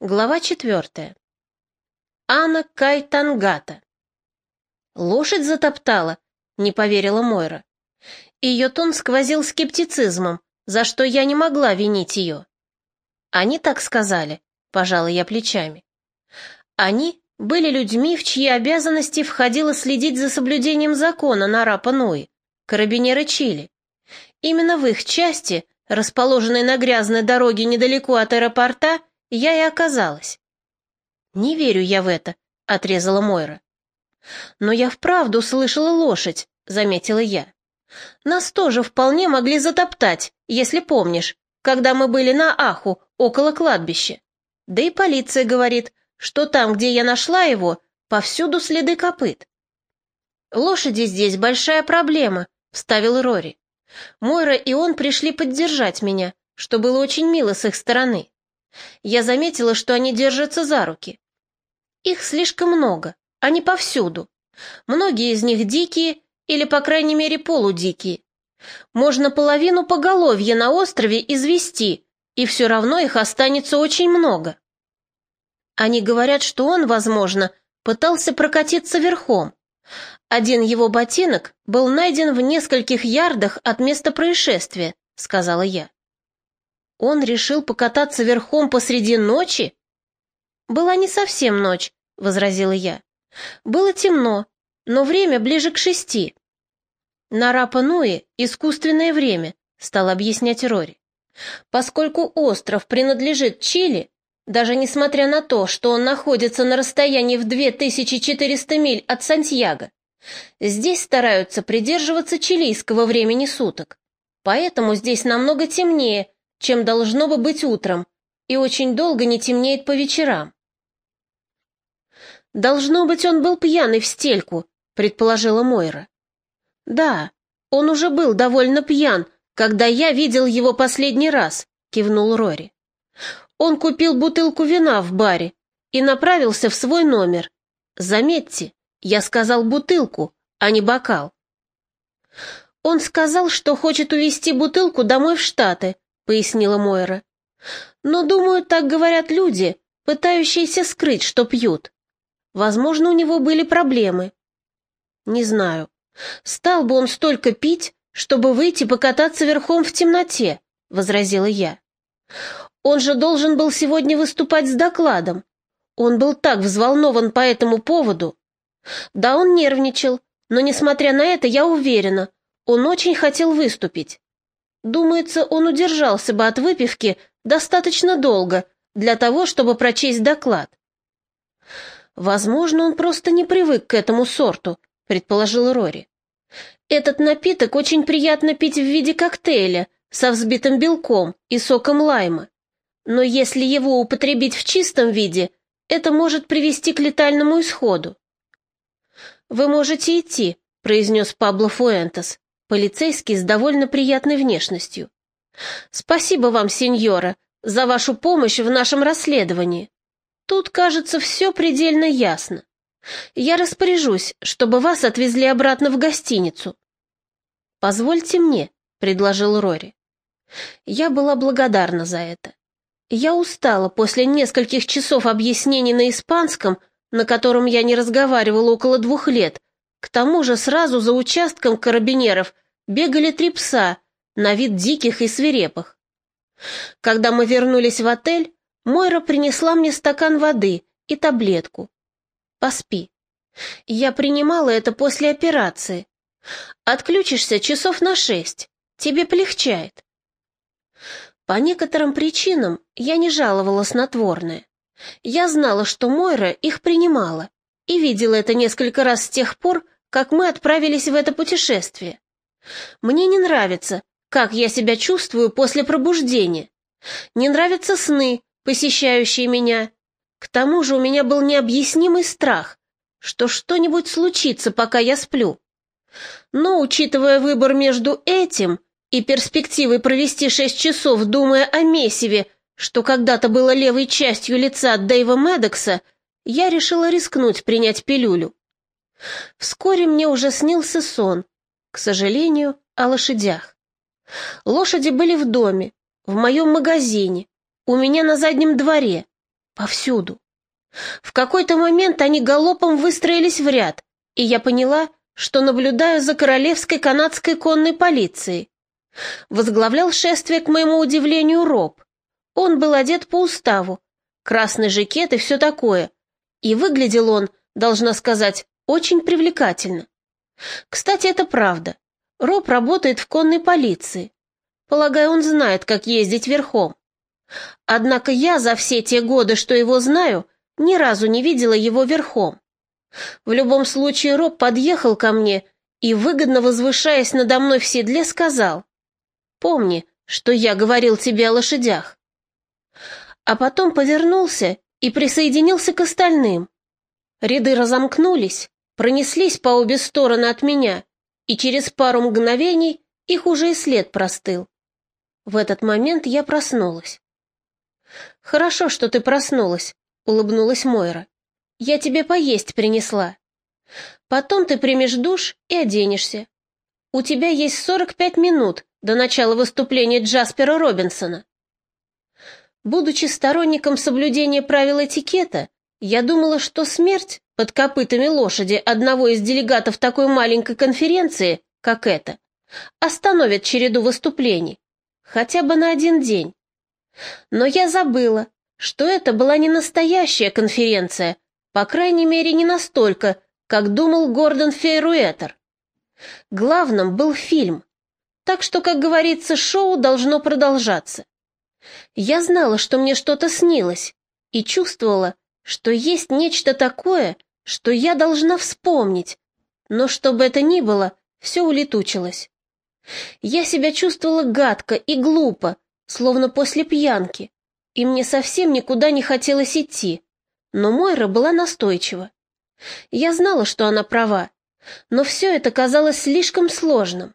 Глава четвертая. Анна Кайтангата. «Лошадь затоптала?» — не поверила Мойра. Ее тон сквозил скептицизмом, за что я не могла винить ее. «Они так сказали», — пожала я плечами. «Они были людьми, в чьи обязанности входило следить за соблюдением закона на Рапа-Нуи, карабинеры Чили. Именно в их части, расположенной на грязной дороге недалеко от аэропорта, — я и оказалась. «Не верю я в это», — отрезала Мойра. «Но я вправду слышала лошадь», — заметила я. «Нас тоже вполне могли затоптать, если помнишь, когда мы были на Аху, около кладбища. Да и полиция говорит, что там, где я нашла его, повсюду следы копыт». «Лошади здесь большая проблема», — вставил Рори. Мойра и он пришли поддержать меня, что было очень мило с их стороны я заметила, что они держатся за руки. Их слишком много, они повсюду. Многие из них дикие или, по крайней мере, полудикие. Можно половину поголовья на острове извести, и все равно их останется очень много. Они говорят, что он, возможно, пытался прокатиться верхом. Один его ботинок был найден в нескольких ярдах от места происшествия, сказала я. Он решил покататься верхом посреди ночи? Была не совсем ночь, возразила я. Было темно, но время ближе к шести. На Рапа-Нуи искусственное время, стал объяснять Рори. Поскольку остров принадлежит Чили, даже несмотря на то, что он находится на расстоянии в 2400 миль от Сантьяго, здесь стараются придерживаться чилийского времени суток. Поэтому здесь намного темнее, чем должно бы быть утром, и очень долго не темнеет по вечерам. «Должно быть, он был пьяный в стельку», — предположила Мойра. «Да, он уже был довольно пьян, когда я видел его последний раз», — кивнул Рори. «Он купил бутылку вина в баре и направился в свой номер. Заметьте, я сказал бутылку, а не бокал. Он сказал, что хочет увезти бутылку домой в Штаты, пояснила Мойра. Но, думаю, так говорят люди, пытающиеся скрыть, что пьют. Возможно, у него были проблемы. Не знаю. Стал бы он столько пить, чтобы выйти покататься верхом в темноте, возразила я. Он же должен был сегодня выступать с докладом. Он был так взволнован по этому поводу. Да, он нервничал, но, несмотря на это, я уверена, он очень хотел выступить. Думается, он удержался бы от выпивки достаточно долго для того, чтобы прочесть доклад. Возможно, он просто не привык к этому сорту, предположил Рори. Этот напиток очень приятно пить в виде коктейля со взбитым белком и соком лайма. Но если его употребить в чистом виде, это может привести к летальному исходу. «Вы можете идти», — произнес Пабло Фуэнтес. Полицейский с довольно приятной внешностью. «Спасибо вам, сеньора, за вашу помощь в нашем расследовании. Тут, кажется, все предельно ясно. Я распоряжусь, чтобы вас отвезли обратно в гостиницу». «Позвольте мне», — предложил Рори. Я была благодарна за это. Я устала после нескольких часов объяснений на испанском, на котором я не разговаривала около двух лет, к тому же сразу за участком карабинеров бегали три пса, на вид диких и свирепых. Когда мы вернулись в отель, Мойра принесла мне стакан воды и таблетку. Поспи. Я принимала это после операции. Отключишься часов на шесть. Тебе полегчает. По некоторым причинам я не жаловала снотворное. Я знала, что Мойра их принимала, и видела это несколько раз с тех пор, как мы отправились в это путешествие. Мне не нравится, как я себя чувствую после пробуждения. Не нравятся сны, посещающие меня. К тому же у меня был необъяснимый страх, что что-нибудь случится, пока я сплю. Но, учитывая выбор между этим и перспективой провести шесть часов, думая о месиве, что когда-то было левой частью лица Дэйва Медекса, я решила рискнуть принять пилюлю. Вскоре мне уже снился сон, к сожалению, о лошадях. Лошади были в доме, в моем магазине, у меня на заднем дворе. Повсюду. В какой-то момент они галопом выстроились в ряд, и я поняла, что наблюдаю за королевской канадской конной полицией. Возглавлял шествие, к моему удивлению, Роб. Он был одет по уставу, красный жакет и все такое, и выглядел он, должна сказать, очень привлекательно. Кстати, это правда. Роб работает в конной полиции. Полагаю, он знает, как ездить верхом. Однако я за все те годы, что его знаю, ни разу не видела его верхом. В любом случае Роб подъехал ко мне и, выгодно возвышаясь надо мной в седле, сказал, «Помни, что я говорил тебе о лошадях». А потом повернулся и присоединился к остальным. Ряды разомкнулись, пронеслись по обе стороны от меня, и через пару мгновений их уже и след простыл. В этот момент я проснулась. «Хорошо, что ты проснулась», — улыбнулась Мойра. «Я тебе поесть принесла. Потом ты примешь душ и оденешься. У тебя есть сорок пять минут до начала выступления Джаспера Робинсона». Будучи сторонником соблюдения правил этикета, я думала, что смерть под копытами лошади одного из делегатов такой маленькой конференции, как эта, остановит череду выступлений хотя бы на один день. Но я забыла, что это была не настоящая конференция, по крайней мере, не настолько, как думал Гордон Фейруэтер. Главным был фильм, так что, как говорится, шоу должно продолжаться. Я знала, что мне что-то снилось, и чувствовала, что есть нечто такое, что я должна вспомнить, но чтобы это ни было, все улетучилось. Я себя чувствовала гадко и глупо, словно после пьянки, и мне совсем никуда не хотелось идти. Но Мойра была настойчива. Я знала, что она права, но все это казалось слишком сложным.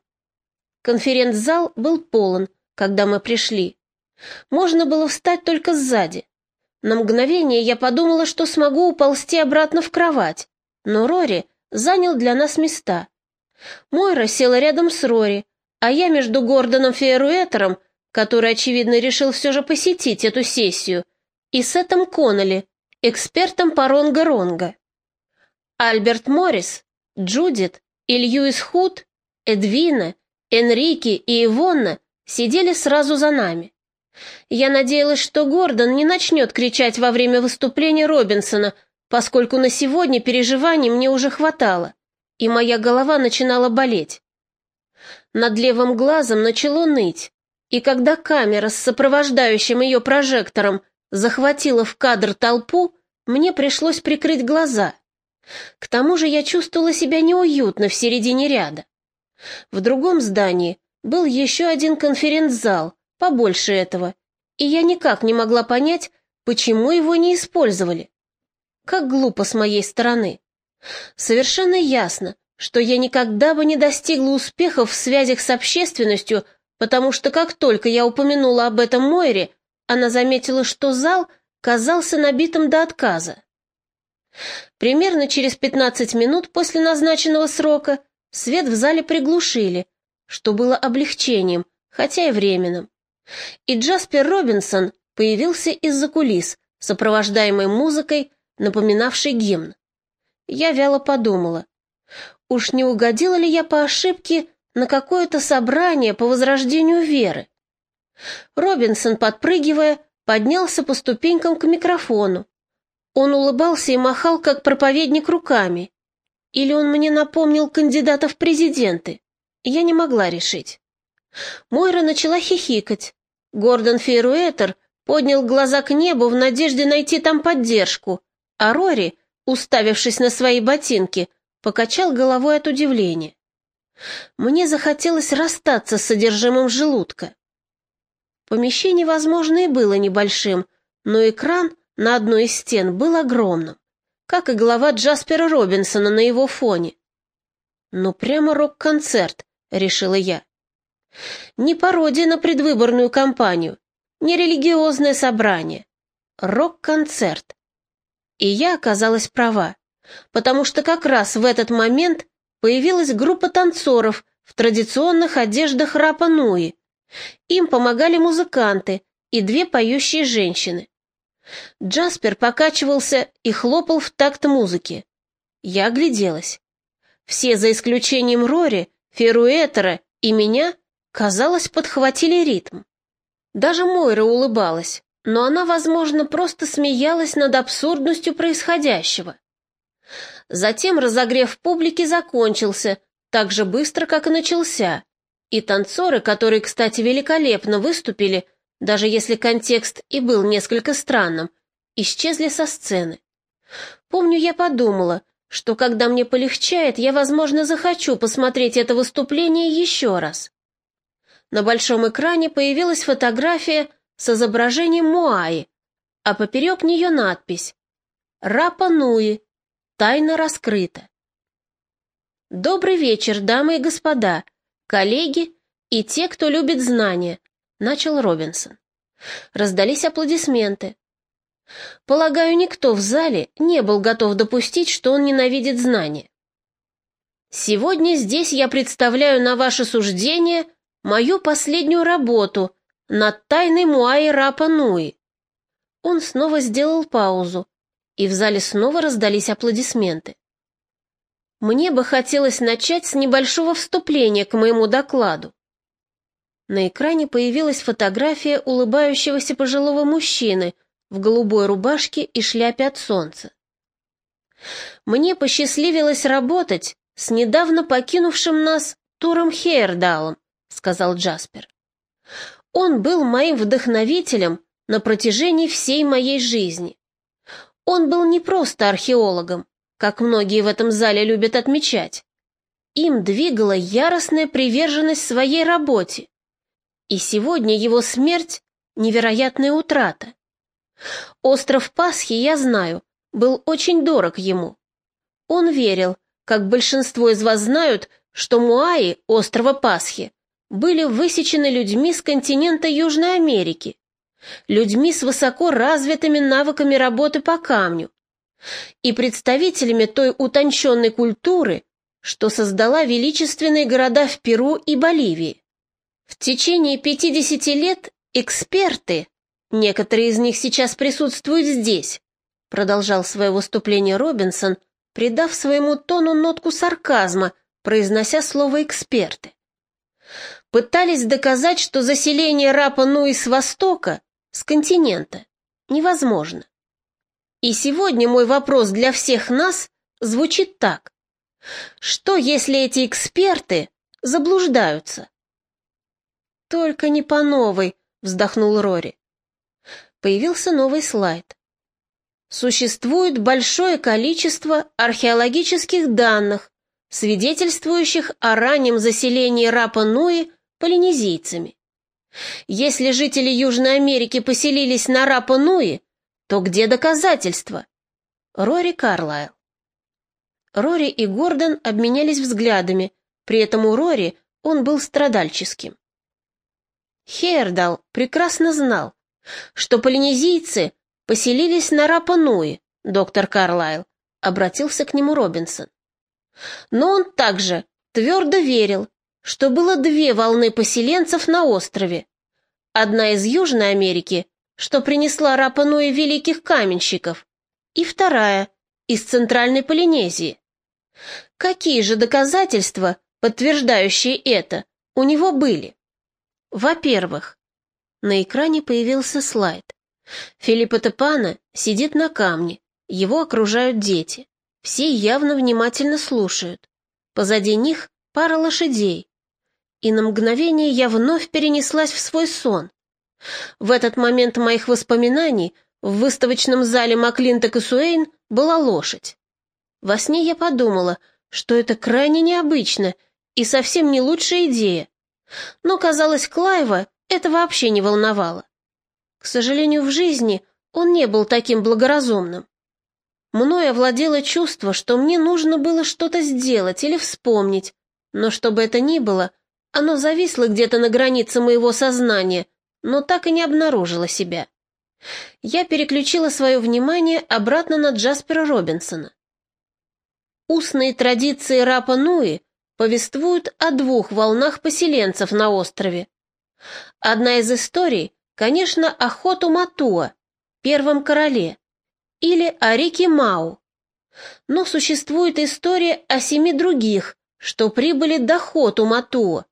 Конференц-зал был полон, когда мы пришли. Можно было встать только сзади. На мгновение я подумала, что смогу уползти обратно в кровать, но Рори занял для нас места. Мойра села рядом с Рори, а я между Гордоном Фейруэтером, который, очевидно, решил все же посетить эту сессию, и Сетом Коннелли, экспертом по ронга-ронга. Альберт Моррис, Джудит и Худ, Эдвина, Энрике и Ивонна сидели сразу за нами. Я надеялась, что Гордон не начнет кричать во время выступления Робинсона, поскольку на сегодня переживаний мне уже хватало, и моя голова начинала болеть. Над левым глазом начало ныть, и когда камера с сопровождающим ее прожектором захватила в кадр толпу, мне пришлось прикрыть глаза. К тому же я чувствовала себя неуютно в середине ряда. В другом здании был еще один конференц-зал, побольше этого, и я никак не могла понять, почему его не использовали. Как глупо с моей стороны. Совершенно ясно, что я никогда бы не достигла успехов в связях с общественностью, потому что как только я упомянула об этом Мойре, она заметила, что зал казался набитым до отказа. Примерно через 15 минут после назначенного срока свет в зале приглушили, что было облегчением, хотя и временным. И Джаспер Робинсон появился из-за кулис, сопровождаемый музыкой, напоминавшей гимн. Я вяло подумала, Уж не угодила ли я по ошибке на какое-то собрание по возрождению веры? Робинсон, подпрыгивая, поднялся по ступенькам к микрофону. Он улыбался и махал, как проповедник, руками. Или он мне напомнил кандидата в президенты? Я не могла решить. Мойра начала хихикать. Гордон Фейруэтер поднял глаза к небу в надежде найти там поддержку, а Рори, уставившись на свои ботинки, покачал головой от удивления. Мне захотелось расстаться с содержимым желудка. Помещение, возможно, и было небольшим, но экран на одной из стен был огромным, как и голова Джаспера Робинсона на его фоне. «Ну, прямо рок-концерт», — решила я. Не пародия на предвыборную кампанию, не религиозное собрание. Рок-концерт. И я оказалась права потому что как раз в этот момент появилась группа танцоров в традиционных одеждах Рапа Нуи. Им помогали музыканты и две поющие женщины. Джаспер покачивался и хлопал в такт музыки. Я огляделась. Все, за исключением Рори, Феруэтера и меня, казалось, подхватили ритм. Даже Мойра улыбалась, но она, возможно, просто смеялась над абсурдностью происходящего. Затем разогрев публики закончился, так же быстро, как и начался, и танцоры, которые, кстати, великолепно выступили, даже если контекст и был несколько странным, исчезли со сцены. Помню, я подумала, что когда мне полегчает, я, возможно, захочу посмотреть это выступление еще раз. На большом экране появилась фотография с изображением Муаи, а поперек нее надпись «Рапа Нуи. Тайна раскрыта». «Добрый вечер, дамы и господа, коллеги и те, кто любит знания», — начал Робинсон. Раздались аплодисменты. Полагаю, никто в зале не был готов допустить, что он ненавидит знания. Сегодня здесь я представляю на ваше суждение мою последнюю работу над тайной Муаи Рапа Нуи. Он снова сделал паузу, и в зале снова раздались аплодисменты. Мне бы хотелось начать с небольшого вступления к моему докладу. На экране появилась фотография улыбающегося пожилого мужчины в голубой рубашке и шляпе от солнца. Мне посчастливилось работать с недавно покинувшим нас Туром Хейердалом, сказал Джаспер. Он был моим вдохновителем на протяжении всей моей жизни. Он был не просто археологом, как многие в этом зале любят отмечать. Им двигала яростная приверженность своей работе. И сегодня его смерть — невероятная утрата. Остров Пасхи, я знаю, был очень дорог ему. Он верил, как большинство из вас знают, что Муаи, острова Пасхи, были высечены людьми с континента Южной Америки, людьми с высоко развитыми навыками работы по камню и представителями той утонченной культуры, что создала величественные города в Перу и Боливии. В течение 50 лет эксперты, Некоторые из них сейчас присутствуют здесь, продолжал свое выступление Робинсон, придав своему тону нотку сарказма, произнося слово «эксперты». Пытались доказать, что заселение Рапа-Нуи с востока, с континента, невозможно. И сегодня мой вопрос для всех нас звучит так. Что, если эти эксперты заблуждаются? Только не по новой, вздохнул Рори появился новый слайд. Существует большое количество археологических данных, свидетельствующих о раннем заселении Рапа-Нуи полинезийцами. Если жители Южной Америки поселились на Рапа-Нуи, то где доказательства? Рори Карлайл. Рори и Гордон обменялись взглядами, при этом у Рори он был страдальческим. Хейердал прекрасно знал, что полинезийцы поселились на Рапа-Нуи, доктор Карлайл, обратился к нему Робинсон. Но он также твердо верил, что было две волны поселенцев на острове. Одна из Южной Америки, что принесла Рапа-Нуи великих каменщиков, и вторая из Центральной Полинезии. Какие же доказательства, подтверждающие это, у него были? Во-первых, на экране появился слайд. Филиппо Тепана сидит на камне, его окружают дети. Все явно внимательно слушают. Позади них пара лошадей. И на мгновение я вновь перенеслась в свой сон. В этот момент моих воспоминаний в выставочном зале Маклинток и была лошадь. Во сне я подумала, что это крайне необычно и совсем не лучшая идея. Но, казалось, Клайва это вообще не волновало. К сожалению, в жизни он не был таким благоразумным. Мною овладело чувство, что мне нужно было что-то сделать или вспомнить, но чтобы это ни было, оно зависло где-то на границе моего сознания, но так и не обнаружило себя. Я переключила свое внимание обратно на Джаспера Робинсона. Устные традиции Рапа Нуи повествуют о двух волнах поселенцев на острове. Одна из историй, конечно, охоту Матуа, первом короле, или о реке Мау. Но существует история о семи других, что прибыли до Хоту Матуа,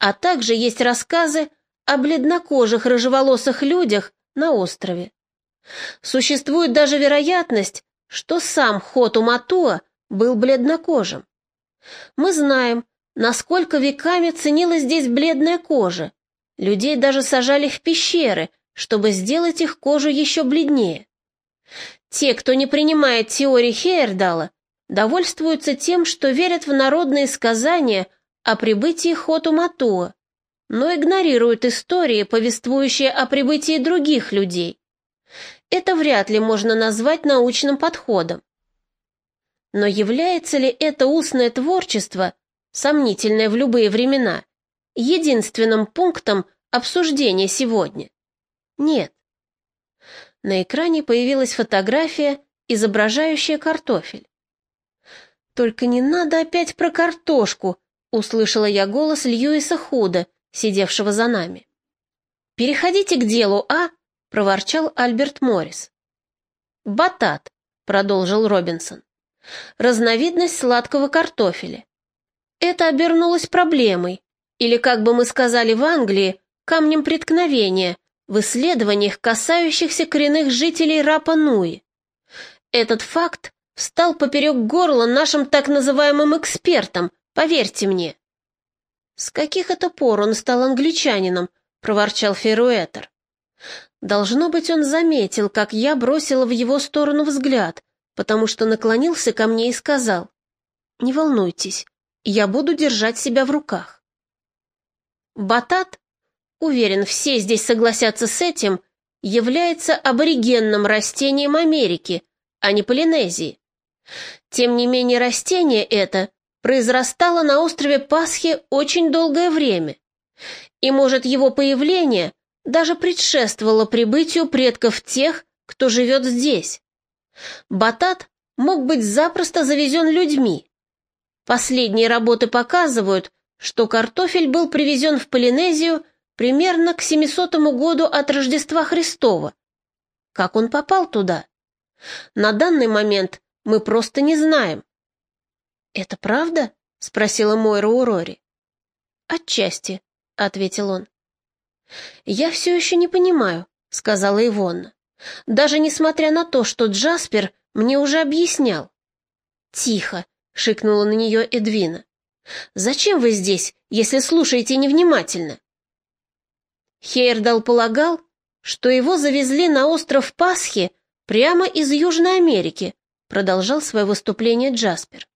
а также есть рассказы о бледнокожих рыжеволосых людях на острове. Существует даже вероятность, что сам Хоту Матуа был бледнокожим. Мы знаем, насколько веками ценилась здесь бледная кожа. Людей даже сажали в пещеры, чтобы сделать их кожу еще бледнее. Те, кто не принимает теории Хейердала, довольствуются тем, что верят в народные сказания о прибытии Хоту-Матуа, но игнорируют истории, повествующие о прибытии других людей. Это вряд ли можно назвать научным подходом. Но является ли это устное творчество, сомнительное в любые времена, единственным пунктом обсуждения сегодня? Нет. На экране появилась фотография, изображающая картофель. «Только не надо опять про картошку!» — услышала я голос Льюиса Худа, сидевшего за нами. «Переходите к делу, а?» — проворчал Альберт Моррис. «Батат», — продолжил Робинсон. «Разновидность сладкого картофеля. Это обернулось проблемой, или, как бы мы сказали в Англии, камнем преткновения в исследованиях, касающихся коренных жителей Рапа-Нуи. Этот факт встал поперек горла нашим так называемым экспертам, поверьте мне. «С каких это пор он стал англичанином?» — проворчал Феруэтер. Должно быть, он заметил, как я бросила в его сторону взгляд, потому что наклонился ко мне и сказал, «Не волнуйтесь, я буду держать себя в руках». Батат, уверен, все здесь согласятся с этим, является аборигенным растением Америки, а не Полинезии. Тем не менее, растение это произрастало на острове Пасхи очень долгое время, и, может, его появление даже предшествовало прибытию предков тех, кто живет здесь. Батат мог быть запросто завезен людьми. Последние работы показывают, что картофель был привезен в Полинезию примерно к 700 году от Рождества Христова. Как он попал туда? На данный момент мы просто не знаем. «Это правда?» — спросила Мойра у Рори. «Отчасти», — ответил он. «Я все еще не понимаю», — сказала Ивонна. «Даже несмотря на то, что Джаспер мне уже объяснял». «Тихо», — шикнула на нее Эдвина. «Зачем вы здесь, если слушаете невнимательно?» Хейрдал полагал, что его завезли на остров Пасхи прямо из Южной Америки, продолжал свое выступление Джаспер.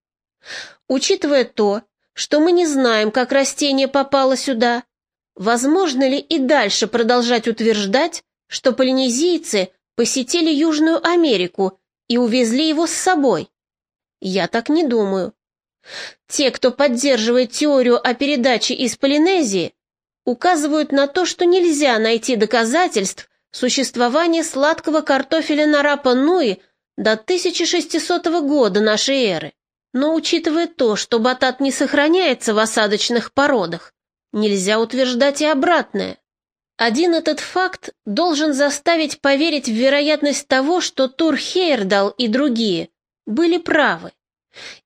Учитывая то, что мы не знаем, как растение попало сюда, возможно ли и дальше продолжать утверждать, что полинезийцы посетили Южную Америку и увезли его с собой? Я так не думаю. Те, кто поддерживает теорию о передаче из Полинезии, указывают на то, что нельзя найти доказательств существования сладкого картофеля на Рапа-Нуи до 1600 года нашей эры. Но учитывая то, что батат не сохраняется в осадочных породах, нельзя утверждать и обратное. Один этот факт должен заставить поверить в вероятность того, что Тур Хейердал и другие были правы,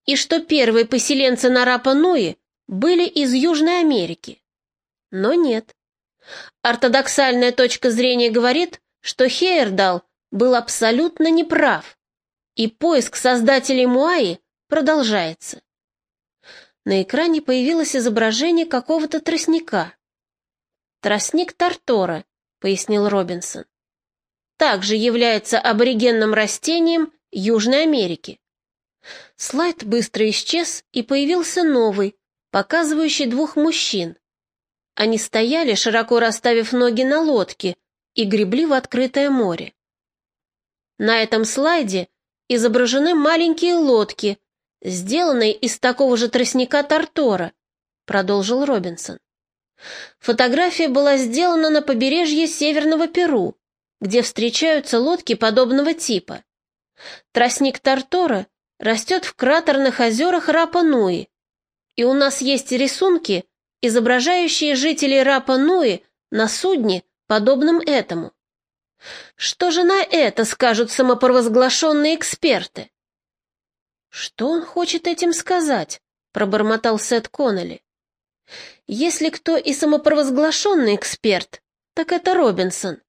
и что первые поселенцы на Рапа-Нуи были из Южной Америки. Но нет. Ортодоксальная точка зрения говорит, что Хейердал был абсолютно неправ, и поиск создателей Муаи продолжается. На экране появилось изображение какого-то тростника. «Тростник Тартора», — пояснил Робинсон. «Также является аборигенным растением Южной Америки». Слайд быстро исчез, и появился новый, показывающий двух мужчин. Они стояли, широко расставив ноги на лодке, и гребли в открытое море. На этом слайде изображены маленькие лодки, сделанные из такого же тростника Тартора, продолжил Робинсон. Фотография была сделана на побережье Северного Перу, где встречаются лодки подобного типа. Тростник Тартора растет в кратерных озерах Рапа-Нуи, и у нас есть рисунки, изображающие жителей Рапа-Нуи на судне, подобном этому. Что же на это скажут самопровозглашенные эксперты? Что он хочет этим сказать? пробормотал Сет Коннелли. Если кто и самопровозглашенный эксперт, так это Робинсон.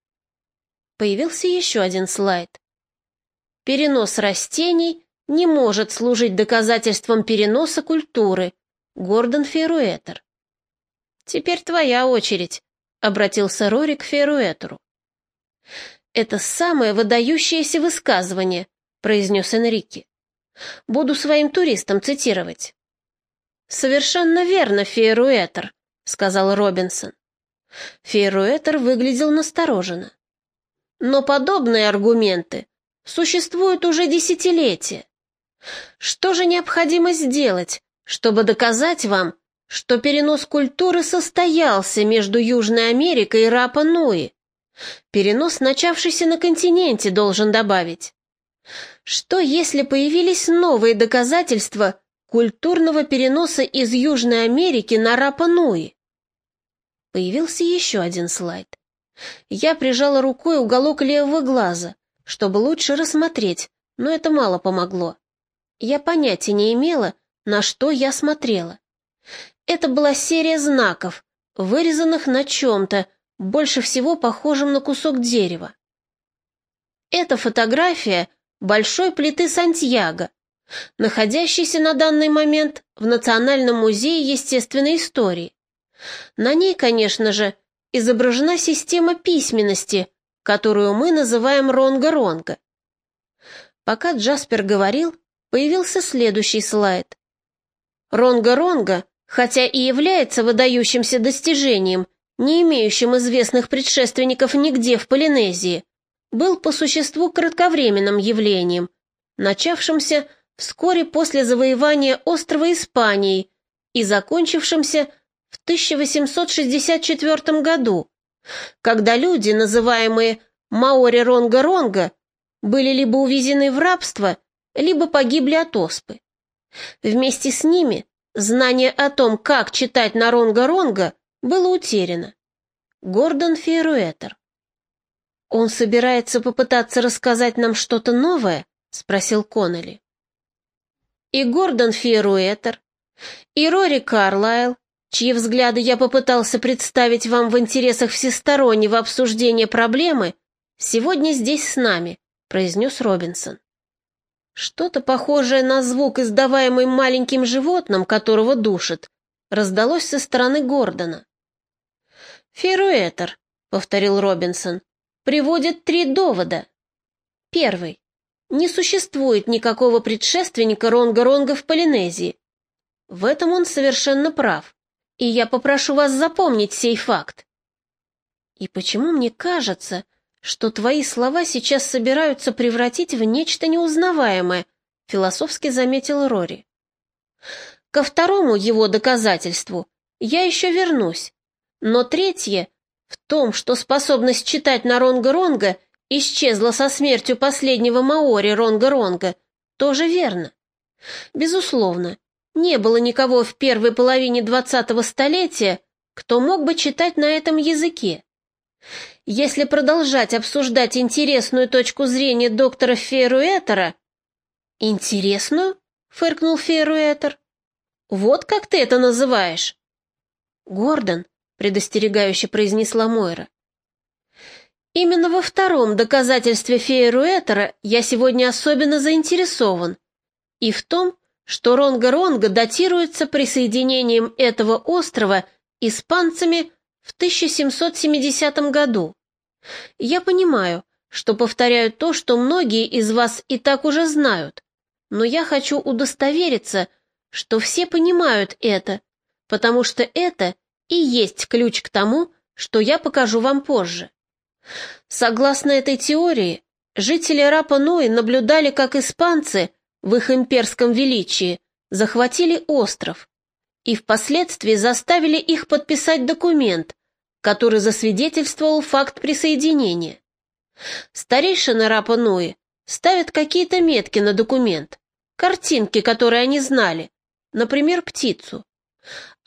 Появился еще один слайд. Перенос растений не может служить доказательством переноса культуры. Гордон Феруэтер. «Теперь твоя очередь», — обратился Рори к Феруэтеру. «Это самое выдающееся высказывание», — произнес Энрике. «Буду своим туристам цитировать». «Совершенно верно, Феруэтер», — сказал Робинсон. Феруэтер выглядел настороженно. «Но подобные аргументы существуют уже десятилетия. Что же необходимо сделать, чтобы доказать вам, что перенос культуры состоялся между Южной Америкой и Рапа-Нуи? Перенос, начавшийся на континенте, должен добавить. Что, если появились новые доказательства культурного переноса из Южной Америки на Рапа-Нуи? Появился еще один слайд. Я прижала рукой уголок левого глаза, чтобы лучше рассмотреть, но это мало помогло. Я понятия не имела, на что я смотрела. Это была серия знаков, вырезанных на чем-то, больше всего похожем на кусок дерева. Это фотография большой плиты Сантьяго, находящейся на данный момент в Национальном музее естественной истории. На ней, конечно же, изображена система письменности, которую мы называем ронга-ронга. Пока Джаспер говорил, появился следующий слайд. Ронга-ронга, хотя и является выдающимся достижением, не имеющим известных предшественников нигде в Полинезии, был по существу кратковременным явлением, начавшимся вскоре после завоевания острова Испанией и закончившимся в 1864 году, когда люди, называемые Маори-Ронга-Ронга, были либо увезены в рабство, либо погибли от оспы. Вместе с ними знание о том, как читать на Ронга-Ронга, было утеряно. Гордон Фейруэтер. «Он собирается попытаться рассказать нам что-то новое?» — спросил Коннелли. И Гордон Фейруэтер, и Рори Карлайл, чьи взгляды я попытался представить вам в интересах всестороннего обсуждения проблемы, сегодня здесь с нами», — произнес Робинсон. Что-то похожее на звук, издаваемый маленьким животным, которого душит, раздалось со стороны Гордона. «Феруэтер», — повторил Робинсон, — «приводит три довода. Первый. Не существует никакого предшественника Ронга-Ронга в Полинезии. В этом он совершенно прав, и я попрошу вас запомнить сей факт. И почему мне кажется, что твои слова сейчас собираются превратить в нечто неузнаваемое, философски заметил Рори. Ко второму его доказательству я еще вернусь, но третье в том, что способность читать на Ронга-Ронга исчезла со смертью последнего Маори Ронга-Ронга, тоже верно. Безусловно, не было никого в первой половине двадцатого столетия, кто мог бы читать на этом языке. Если продолжать обсуждать интересную точку зрения доктора Феруэтера... «Интересную?» — фыркнул Феруэтер. «Вот как ты это называешь?» «Гордон», — предостерегающе произнесла Мойра. «Именно во втором доказательстве Феруэтера я сегодня особенно заинтересован, и в том, что Ронга-Ронга датируется присоединением этого острова испанцами в 1770 году. Я понимаю, что повторяю то, что многие из вас и так уже знают, но я хочу удостовериться, что все понимают это, потому что это и есть ключ к тому, что я покажу вам позже. Согласно этой теории, жители Рапа-Нуи наблюдали, как испанцы в их имперском величии захватили остров и впоследствии заставили их подписать документ, который засвидетельствовал факт присоединения. Старейшины Рапа-Нуи ставят какие-то метки на документ, картинки, которые они знали, например, птицу.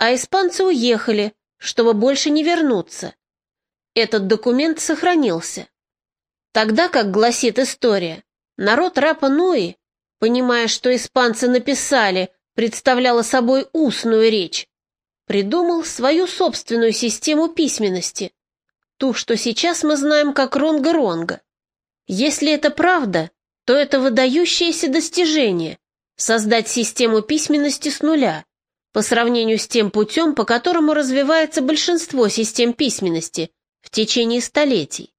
А испанцы уехали, чтобы больше не вернуться. Этот документ сохранился. Тогда, как гласит история, народ Рапа-Нуи, понимая, что испанцы написали, представляла собой устную речь, придумал свою собственную систему письменности, ту, что сейчас мы знаем как ронга-ронга. Если это правда, то это выдающееся достижение — создать систему письменности с нуля, по сравнению с тем путем, по которому развивается большинство систем письменности в течение столетий.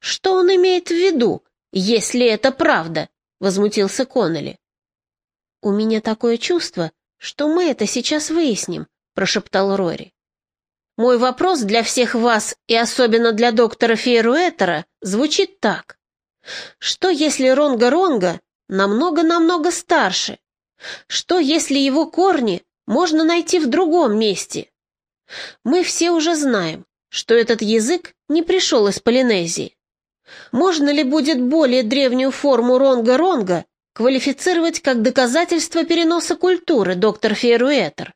«Что он имеет в виду, если это правда?» — возмутился Коннелли. «У меня такое чувство, что мы это сейчас выясним», — прошептал Рори. «Мой вопрос для всех вас и особенно для доктора Фейруэтера звучит так. Что если Ронга-Ронга намного-намного старше? Что если его корни можно найти в другом месте? Мы все уже знаем, что этот язык не пришел из Полинезии. Можно ли будет более древнюю форму ронга-ронга квалифицировать как доказательство переноса культуры, доктор Фейруэтер?